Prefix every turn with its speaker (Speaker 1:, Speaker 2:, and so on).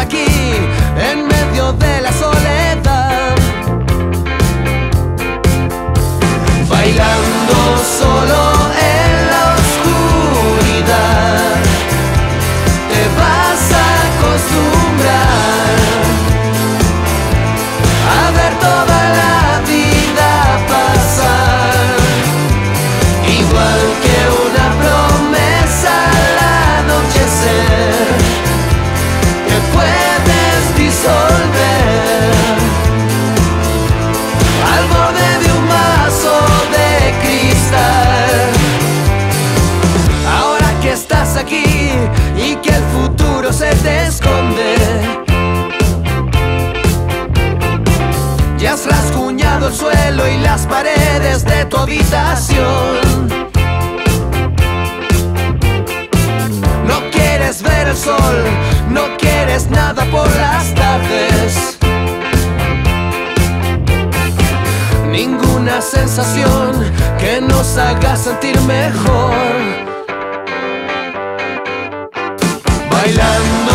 Speaker 1: aquí, en medio de la soledad, bailando solo en la oscuridad, te vas a acostumbrar a ver toda la vida pasar, igual que y que el futuro se te esconde. Ya has rasguñado el suelo y las paredes de tu habitación. No quieres ver el sol, no quieres nada por las tardes. Ninguna sensación que nos haga sentir mejor. Bailando